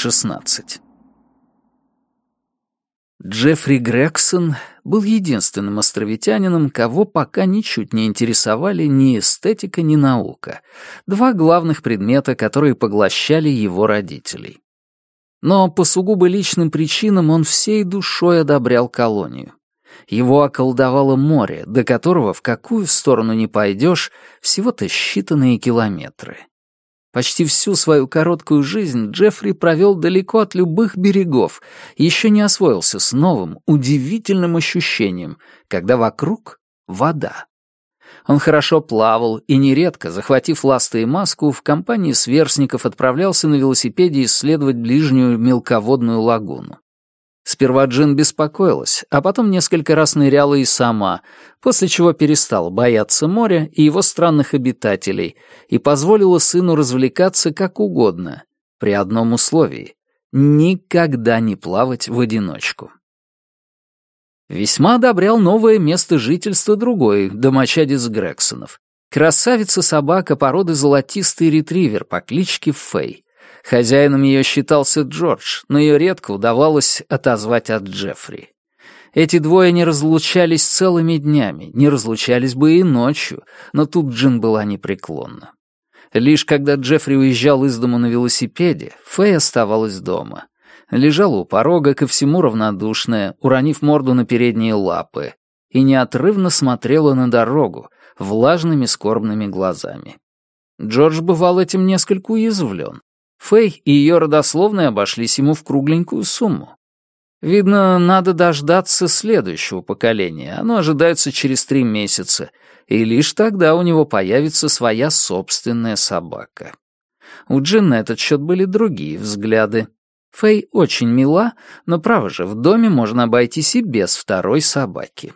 16. Джеффри Грексон был единственным островитянином, кого пока ничуть не интересовали ни эстетика, ни наука, два главных предмета, которые поглощали его родителей. Но по сугубо личным причинам он всей душой одобрял колонию. Его околдовало море, до которого в какую сторону ни пойдешь, всего-то считанные километры. Почти всю свою короткую жизнь Джеффри провел далеко от любых берегов еще не освоился с новым, удивительным ощущением, когда вокруг вода. Он хорошо плавал и нередко, захватив ласты и маску, в компании сверстников отправлялся на велосипеде исследовать ближнюю мелководную лагуну. Сперва Джин беспокоилась, а потом несколько раз ныряла и сама, после чего перестала бояться моря и его странных обитателей и позволила сыну развлекаться как угодно, при одном условии — никогда не плавать в одиночку. Весьма одобрял новое место жительства другой, домочадец Грексонов. Красавица-собака породы золотистый ретривер по кличке Фэй — Хозяином ее считался Джордж, но ее редко удавалось отозвать от Джеффри. Эти двое не разлучались целыми днями, не разлучались бы и ночью, но тут Джин была непреклонна. Лишь когда Джеффри уезжал из дому на велосипеде, Фэй оставалась дома. Лежала у порога, ко всему равнодушная, уронив морду на передние лапы, и неотрывно смотрела на дорогу влажными скорбными глазами. Джордж бывал этим несколько уязвлен. Фэй и ее родословные обошлись ему в кругленькую сумму. Видно, надо дождаться следующего поколения. Оно ожидается через три месяца, и лишь тогда у него появится своя собственная собака. У Джин на этот счет были другие взгляды. Фэй очень мила, но, право же, в доме можно обойтись и без второй собаки.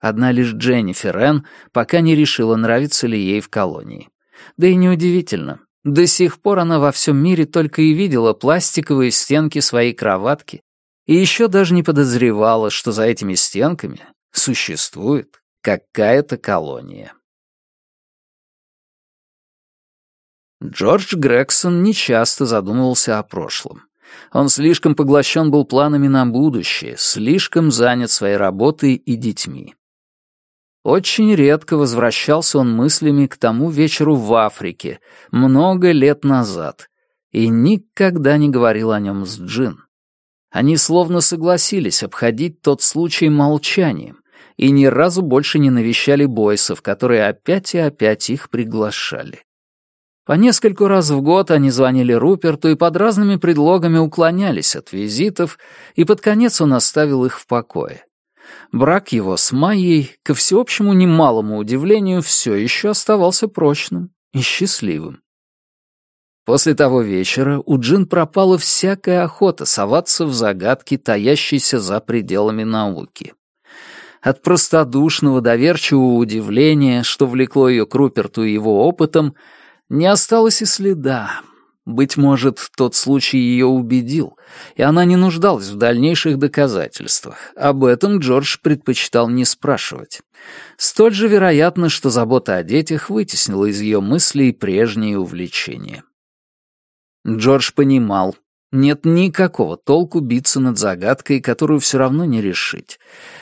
Одна лишь Дженнифер Энн пока не решила, нравится ли ей в колонии. Да и неудивительно. До сих пор она во всем мире только и видела пластиковые стенки своей кроватки и еще даже не подозревала, что за этими стенками существует какая-то колония. Джордж Грегсон нечасто задумывался о прошлом. Он слишком поглощен был планами на будущее, слишком занят своей работой и детьми. Очень редко возвращался он мыслями к тому вечеру в Африке, много лет назад, и никогда не говорил о нем с Джин. Они словно согласились обходить тот случай молчанием и ни разу больше не навещали бойсов, которые опять и опять их приглашали. По нескольку раз в год они звонили Руперту и под разными предлогами уклонялись от визитов, и под конец он оставил их в покое. Брак его с Майей, ко всеобщему немалому удивлению, все еще оставался прочным и счастливым. После того вечера у Джин пропала всякая охота соваться в загадки, таящиеся за пределами науки. От простодушного, доверчивого удивления, что влекло ее к Руперту и его опытом, не осталось и следа, быть может, тот случай ее убедил, и она не нуждалась в дальнейших доказательствах. Об этом Джордж предпочитал не спрашивать. Столь же вероятно, что забота о детях вытеснила из ее мыслей прежние увлечения. Джордж понимал, нет никакого толку биться над загадкой, которую все равно не решить.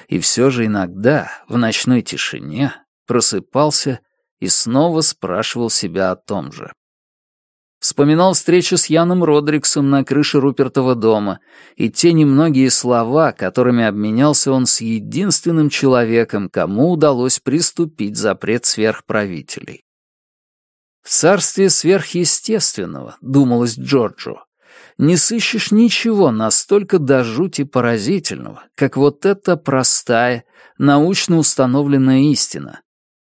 И все же иногда, в ночной тишине, просыпался и снова спрашивал себя о том же. Вспоминал встречу с Яном Родриксом на крыше Рупертова дома и те немногие слова, которыми обменялся он с единственным человеком, кому удалось приступить запрет сверхправителей. В царстве сверхъестественного, думалось Джорджу, не сыщешь ничего настолько до жути поразительного, как вот эта простая, научно установленная истина,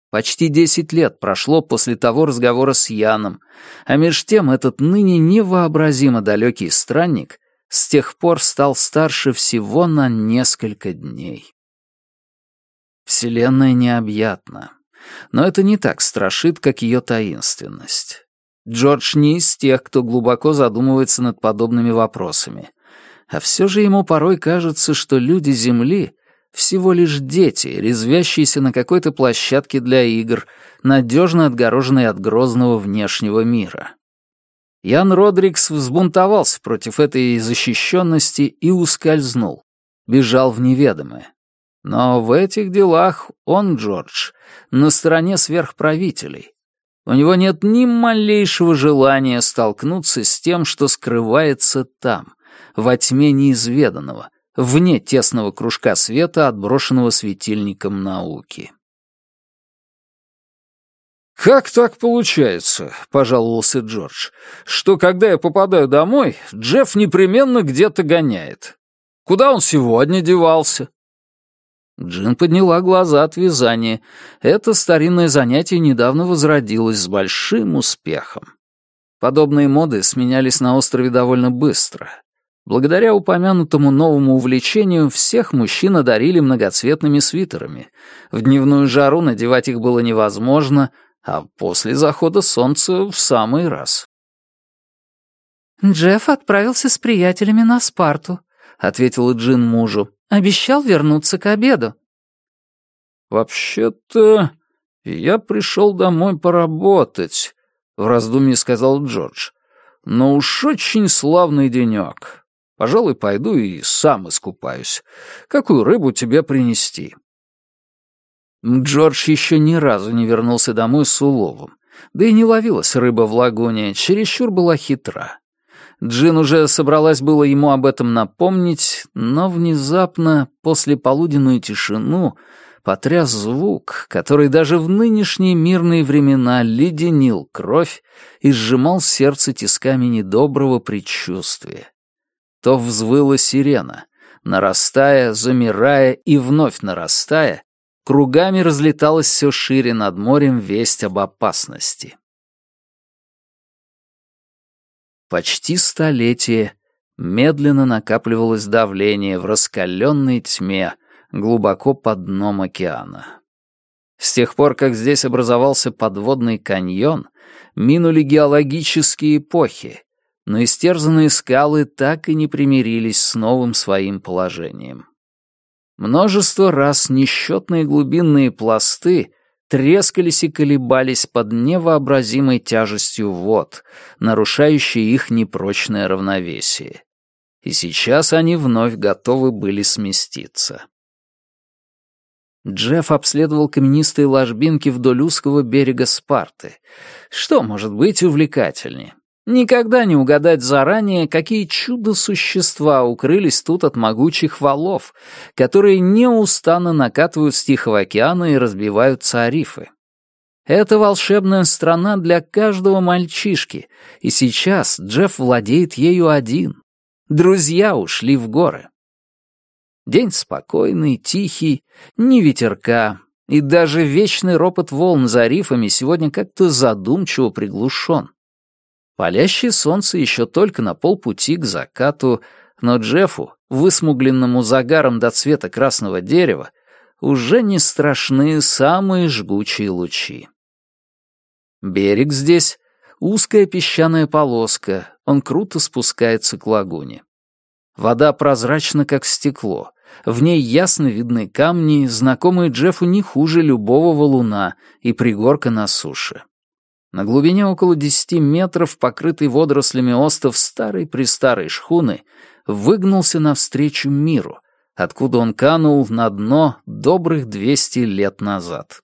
Почти десять лет прошло после того разговора с Яном, а меж тем этот ныне невообразимо далекий странник с тех пор стал старше всего на несколько дней. Вселенная необъятна, но это не так страшит, как ее таинственность. Джордж не из тех, кто глубоко задумывается над подобными вопросами, а все же ему порой кажется, что люди Земли всего лишь дети, резвящиеся на какой-то площадке для игр, надежно отгороженные от грозного внешнего мира. Ян Родрикс взбунтовался против этой защищенности и ускользнул, бежал в неведомое. Но в этих делах он, Джордж, на стороне сверхправителей. У него нет ни малейшего желания столкнуться с тем, что скрывается там, во тьме неизведанного, вне тесного кружка света, отброшенного светильником науки. «Как так получается?» — пожаловался Джордж. «Что, когда я попадаю домой, Джефф непременно где-то гоняет. Куда он сегодня девался?» Джин подняла глаза от вязания. Это старинное занятие недавно возродилось с большим успехом. Подобные моды сменялись на острове довольно быстро. Благодаря упомянутому новому увлечению всех мужчин одарили многоцветными свитерами. В дневную жару надевать их было невозможно, а после захода солнца в самый раз. «Джефф отправился с приятелями на Спарту», — ответила Джин мужу. «Обещал вернуться к обеду». «Вообще-то я пришел домой поработать», — в раздумье сказал Джордж. «Но уж очень славный денек. Пожалуй, пойду и сам искупаюсь. Какую рыбу тебе принести?» Джордж еще ни разу не вернулся домой с уловом. Да и не ловилась рыба в лагуне, чересчур была хитра. Джин уже собралась было ему об этом напомнить, но внезапно, после полуденную тишину, потряс звук, который даже в нынешние мирные времена леденил кровь и сжимал сердце тисками недоброго предчувствия. То взвыла сирена, нарастая, замирая и вновь нарастая, Кругами разлеталась все шире над морем весть об опасности. Почти столетие медленно накапливалось давление в раскаленной тьме глубоко под дном океана. С тех пор, как здесь образовался подводный каньон, минули геологические эпохи, но истерзанные скалы так и не примирились с новым своим положением. Множество раз несчетные глубинные пласты трескались и колебались под невообразимой тяжестью вод, нарушающей их непрочное равновесие. И сейчас они вновь готовы были сместиться. Джефф обследовал каменистые ложбинки вдоль узкого берега Спарты. Что может быть увлекательнее? Никогда не угадать заранее, какие чудо-существа укрылись тут от могучих валов, которые неустанно накатывают с Тихого океана и разбивают царифы. Это волшебная страна для каждого мальчишки, и сейчас Джефф владеет ею один. Друзья ушли в горы. День спокойный, тихий, ни ветерка, и даже вечный ропот волн за рифами сегодня как-то задумчиво приглушен. Палящее солнце еще только на полпути к закату, но Джеффу, высмугленному загаром до цвета красного дерева, уже не страшны самые жгучие лучи. Берег здесь — узкая песчаная полоска, он круто спускается к лагуне. Вода прозрачна, как стекло, в ней ясно видны камни, знакомые Джеффу не хуже любого валуна и пригорка на суше. На глубине около десяти метров, покрытый водорослями остов старой-престарой шхуны, выгнулся навстречу миру, откуда он канул на дно добрых двести лет назад.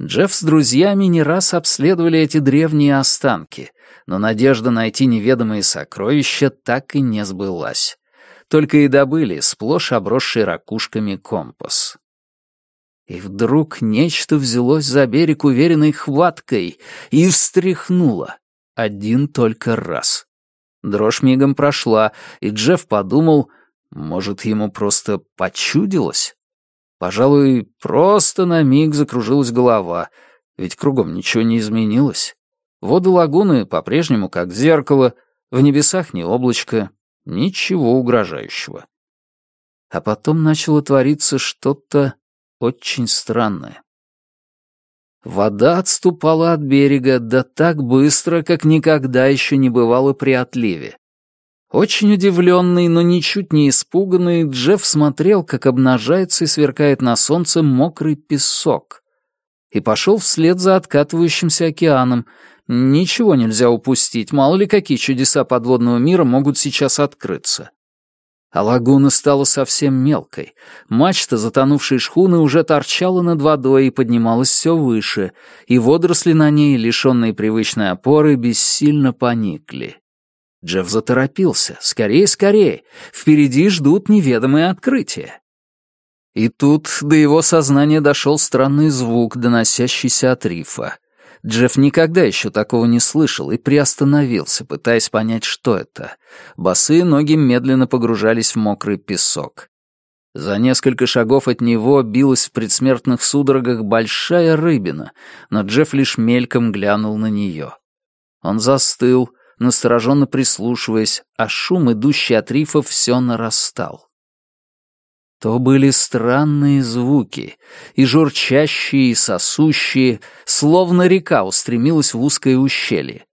Джефф с друзьями не раз обследовали эти древние останки, но надежда найти неведомые сокровища так и не сбылась. Только и добыли сплошь обросший ракушками компас. И вдруг нечто взялось за берег уверенной хваткой и встряхнуло. Один только раз. Дрожь мигом прошла, и Джефф подумал, может, ему просто почудилось? Пожалуй, просто на миг закружилась голова, ведь кругом ничего не изменилось. Воды лагуны по-прежнему как зеркало, в небесах не облачко, ничего угрожающего. А потом начало твориться что-то очень странное. Вода отступала от берега, да так быстро, как никогда еще не бывало при отливе. Очень удивленный, но ничуть не испуганный, Джефф смотрел, как обнажается и сверкает на солнце мокрый песок. и пошел вслед за откатывающимся океаном. Ничего нельзя упустить, мало ли какие чудеса подводного мира могут сейчас открыться. А лагуна стала совсем мелкой. Мачта затонувшей шхуны уже торчала над водой и поднималась все выше, и водоросли на ней, лишенные привычной опоры, бессильно поникли. Джефф заторопился. «Скорее, скорее! Впереди ждут неведомые открытия!» И тут до его сознания дошел странный звук, доносящийся от рифа. Джефф никогда еще такого не слышал и приостановился, пытаясь понять, что это. Босые ноги медленно погружались в мокрый песок. За несколько шагов от него билась в предсмертных судорогах большая рыбина, но Джефф лишь мельком глянул на нее. Он застыл, настороженно прислушиваясь, а шум, идущий от рифов, все нарастал. То были странные звуки, и журчащие, и сосущие, словно река устремилась в узкое ущелье.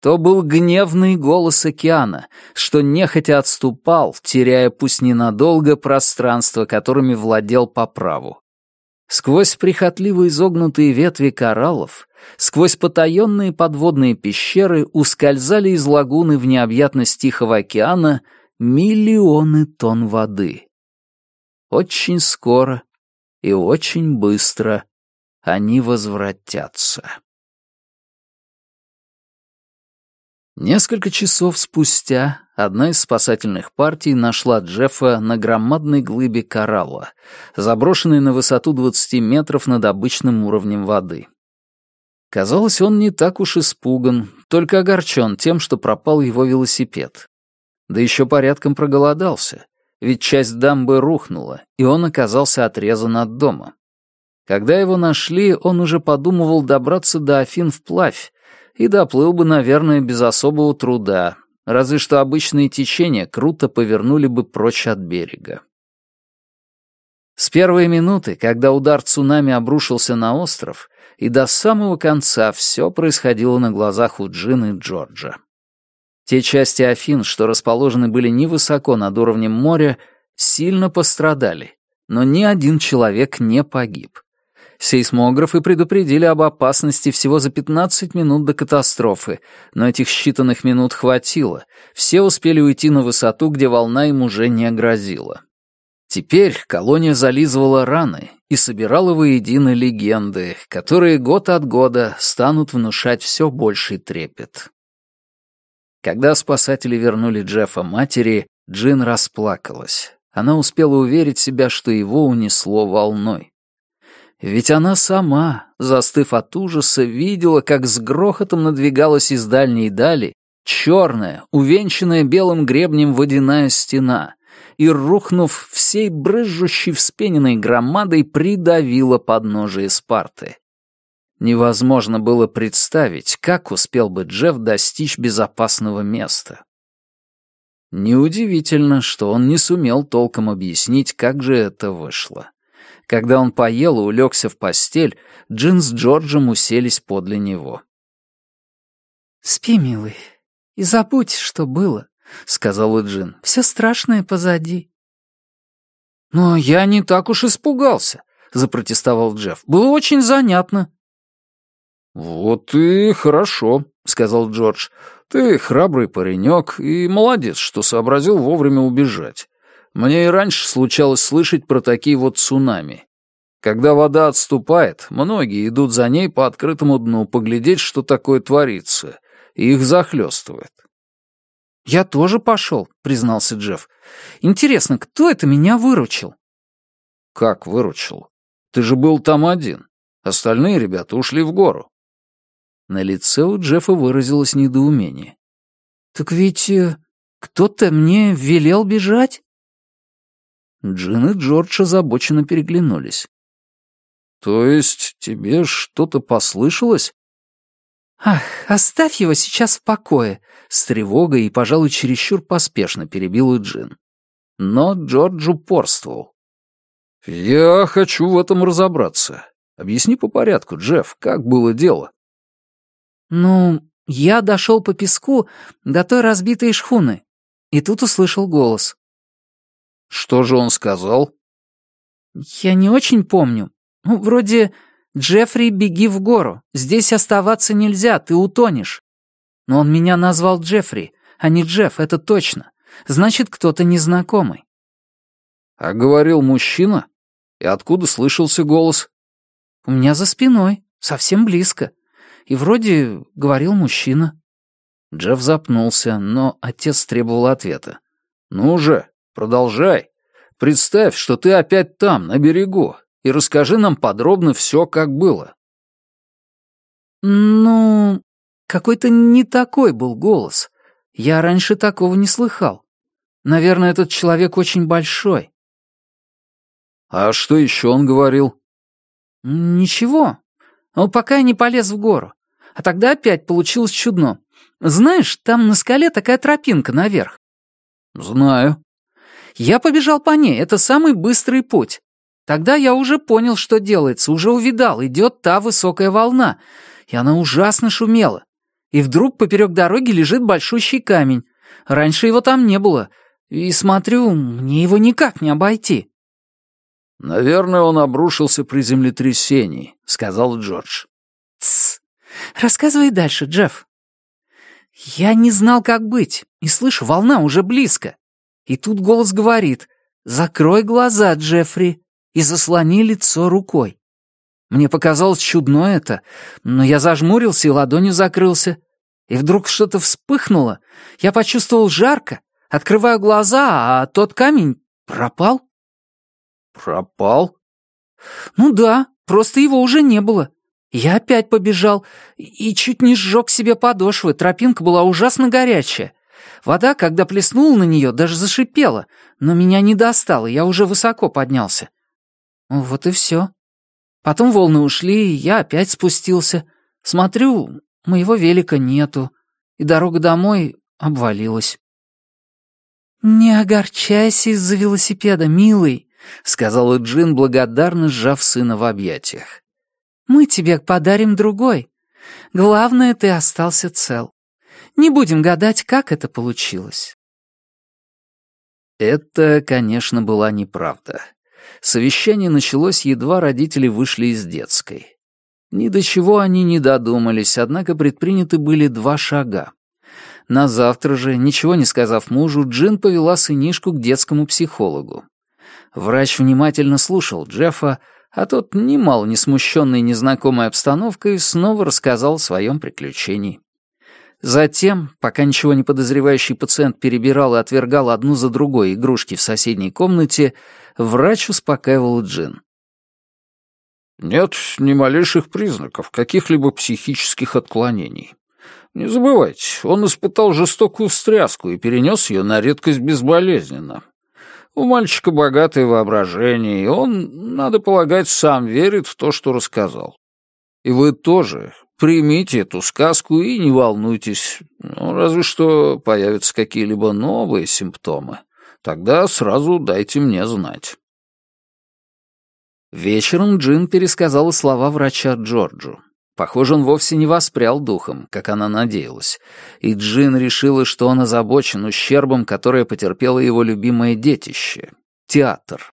То был гневный голос океана, что нехотя отступал, теряя пусть ненадолго пространство, которыми владел по праву. Сквозь прихотливо изогнутые ветви кораллов, сквозь потаенные подводные пещеры ускользали из лагуны в необъятность Тихого океана миллионы тонн воды. Очень скоро и очень быстро они возвратятся. Несколько часов спустя одна из спасательных партий нашла Джеффа на громадной глыбе коралла, заброшенной на высоту 20 метров над обычным уровнем воды. Казалось, он не так уж испуган, только огорчен тем, что пропал его велосипед. Да еще порядком проголодался ведь часть дамбы рухнула, и он оказался отрезан от дома. Когда его нашли, он уже подумывал добраться до Афин вплавь, и доплыл бы, наверное, без особого труда, разве что обычные течения круто повернули бы прочь от берега. С первой минуты, когда удар цунами обрушился на остров, и до самого конца все происходило на глазах у Джин и Джорджа. Те части Афин, что расположены были невысоко над уровнем моря, сильно пострадали, но ни один человек не погиб. Сейсмографы предупредили об опасности всего за 15 минут до катастрофы, но этих считанных минут хватило. Все успели уйти на высоту, где волна им уже не грозила. Теперь колония зализывала раны и собирала воедино легенды, которые год от года станут внушать все больший трепет. Когда спасатели вернули Джеффа матери, Джин расплакалась. Она успела уверить себя, что его унесло волной. Ведь она сама, застыв от ужаса, видела, как с грохотом надвигалась из дальней дали черная, увенчанная белым гребнем водяная стена, и, рухнув всей брызжущей вспененной громадой, придавила подножие Спарты. Невозможно было представить, как успел бы Джефф достичь безопасного места. Неудивительно, что он не сумел толком объяснить, как же это вышло. Когда он поел и улегся в постель, Джин с Джорджем уселись подле него. «Спи, милый, и забудь, что было», — сказала Джин. «Все страшное позади». «Но я не так уж испугался», — запротестовал Джефф. «Было очень занятно». «Вот и хорошо», — сказал Джордж. «Ты храбрый паренек и молодец, что сообразил вовремя убежать. Мне и раньше случалось слышать про такие вот цунами. Когда вода отступает, многие идут за ней по открытому дну поглядеть, что такое творится, и их захлестывает». «Я тоже пошел», — признался Джефф. «Интересно, кто это меня выручил?» «Как выручил? Ты же был там один. Остальные ребята ушли в гору. На лице у Джеффа выразилось недоумение. «Так ведь э, кто-то мне велел бежать?» Джин и Джордж озабоченно переглянулись. «То есть тебе что-то послышалось?» «Ах, оставь его сейчас в покое!» С тревогой и, пожалуй, чересчур поспешно перебил Джин. Но Джордж упорствовал. «Я хочу в этом разобраться. Объясни по порядку, Джефф, как было дело?» «Ну, я дошел по песку до той разбитой шхуны, и тут услышал голос». «Что же он сказал?» «Я не очень помню. Ну, вроде «Джеффри, беги в гору. Здесь оставаться нельзя, ты утонешь». Но он меня назвал Джеффри, а не Джефф, это точно. Значит, кто-то незнакомый. А говорил мужчина? И откуда слышался голос? У меня за спиной, совсем близко. И вроде говорил мужчина. Джефф запнулся, но отец требовал ответа. «Ну же, продолжай. Представь, что ты опять там, на берегу, и расскажи нам подробно все, как было». «Ну, какой-то не такой был голос. Я раньше такого не слыхал. Наверное, этот человек очень большой». «А что еще он говорил?» «Ничего. Но пока я не полез в гору. А тогда опять получилось чудно. Знаешь, там на скале такая тропинка наверх». «Знаю». Я побежал по ней, это самый быстрый путь. Тогда я уже понял, что делается, уже увидал, идет та высокая волна, и она ужасно шумела. И вдруг поперек дороги лежит большущий камень. Раньше его там не было. И смотрю, мне его никак не обойти. «Наверное, он обрушился при землетрясении», — сказал Джордж. «Тссс. Рассказывай дальше, Джефф». Я не знал, как быть, и слышу, волна уже близко. И тут голос говорит «Закрой глаза, Джеффри», и заслони лицо рукой. Мне показалось чудно это, но я зажмурился и ладонью закрылся. И вдруг что-то вспыхнуло. Я почувствовал жарко, открываю глаза, а тот камень пропал. «Пропал?» «Ну да, просто его уже не было. Я опять побежал и чуть не сжег себе подошвы, тропинка была ужасно горячая. Вода, когда плеснула на нее, даже зашипела, но меня не достало, я уже высоко поднялся. Вот и все. Потом волны ушли, и я опять спустился. Смотрю, моего велика нету, и дорога домой обвалилась. «Не огорчайся из-за велосипеда, милый», — сказала Джин, благодарно сжав сына в объятиях. «Мы тебе подарим другой. Главное, ты остался цел. Не будем гадать, как это получилось». Это, конечно, была неправда. Совещание началось, едва родители вышли из детской. Ни до чего они не додумались, однако предприняты были два шага. На завтра же, ничего не сказав мужу, Джин повела сынишку к детскому психологу. Врач внимательно слушал Джеффа, а тот, немало не смущенный незнакомой обстановкой, снова рассказал о своем приключении. Затем, пока ничего не подозревающий пациент перебирал и отвергал одну за другой игрушки в соседней комнате, врач успокаивал Джин. «Нет ни малейших признаков каких-либо психических отклонений. Не забывайте, он испытал жестокую встряску и перенес ее на редкость безболезненно. У мальчика богатое воображение, и он, надо полагать, сам верит в то, что рассказал. И вы тоже примите эту сказку и не волнуйтесь. Ну, разве что появятся какие-либо новые симптомы. Тогда сразу дайте мне знать. Вечером Джин пересказала слова врача Джорджу. Похоже, он вовсе не воспрял духом, как она надеялась, и Джин решила, что он озабочен ущербом, которое потерпело его любимое детище — театр.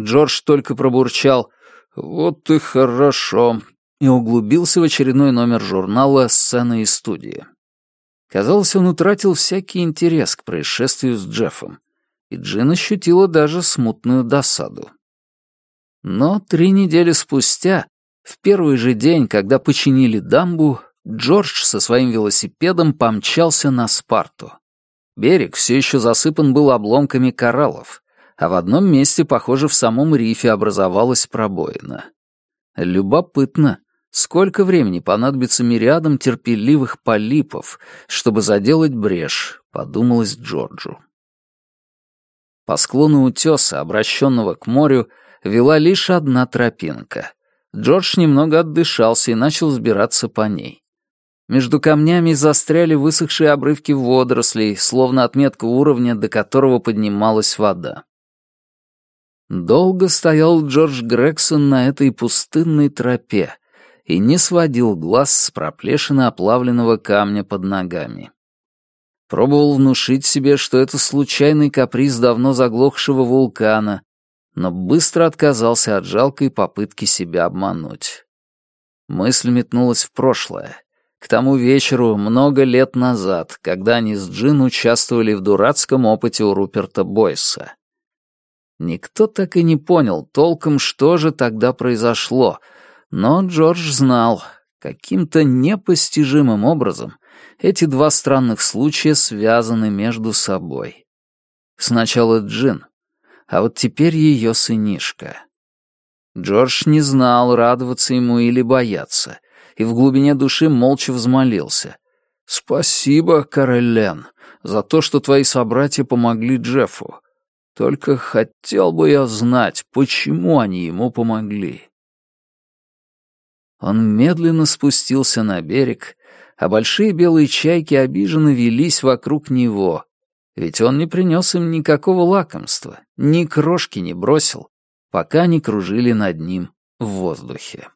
Джордж только пробурчал «Вот и хорошо», и углубился в очередной номер журнала «Сцена и студия». Казалось, он утратил всякий интерес к происшествию с Джеффом, и Джин ощутила даже смутную досаду. Но три недели спустя в первый же день, когда починили дамбу, Джордж со своим велосипедом помчался на Спарту. Берег все еще засыпан был обломками кораллов, а в одном месте, похоже, в самом рифе образовалась пробоина. Любопытно, сколько времени понадобится мириадам терпеливых полипов, чтобы заделать брешь, подумалось Джорджу. По склону утеса, обращенного к морю, вела лишь одна тропинка. Джордж немного отдышался и начал взбираться по ней. Между камнями застряли высохшие обрывки водорослей, словно отметка уровня, до которого поднималась вода. Долго стоял Джордж Грегсон на этой пустынной тропе и не сводил глаз с проплешины оплавленного камня под ногами. Пробовал внушить себе, что это случайный каприз давно заглохшего вулкана, но быстро отказался от жалкой попытки себя обмануть. Мысль метнулась в прошлое. К тому вечеру, много лет назад, когда они с Джин участвовали в дурацком опыте у Руперта Бойса. Никто так и не понял толком, что же тогда произошло, но Джордж знал, каким-то непостижимым образом эти два странных случая связаны между собой. Сначала Джин, а вот теперь ее сынишка. Джордж не знал, радоваться ему или бояться, и в глубине души молча взмолился. «Спасибо, Карелен, за то, что твои собратья помогли Джеффу. Только хотел бы я знать, почему они ему помогли». Он медленно спустился на берег, а большие белые чайки обиженно велись вокруг него, ведь он не принес им никакого лакомства, ни крошки не бросил, пока не кружили над ним в воздухе.